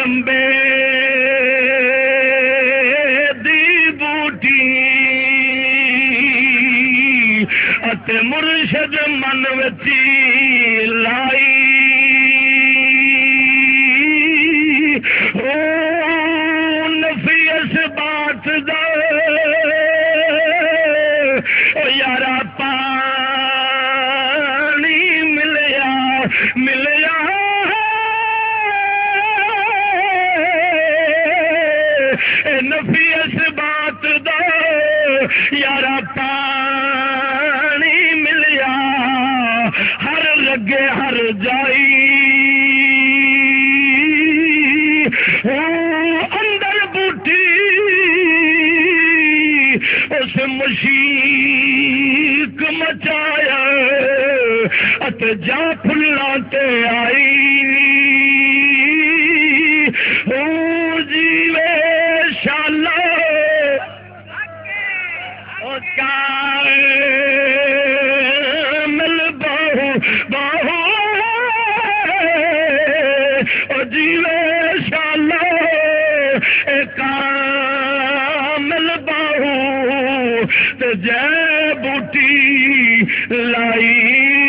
امبے دی بوٹی اتے مرشد من وچی لائی۔ او نفی اس بات دا او یارا نفی اس بات دا یارا پانی ملیا، ہر لگے ہر جائی۔ اندر بوٹی، اس مشیق مچایا ات جا پھلا تے آئی۔ بہو بہو او جیوے شالا اے کامل بہو تے جے بوٹی لائی۔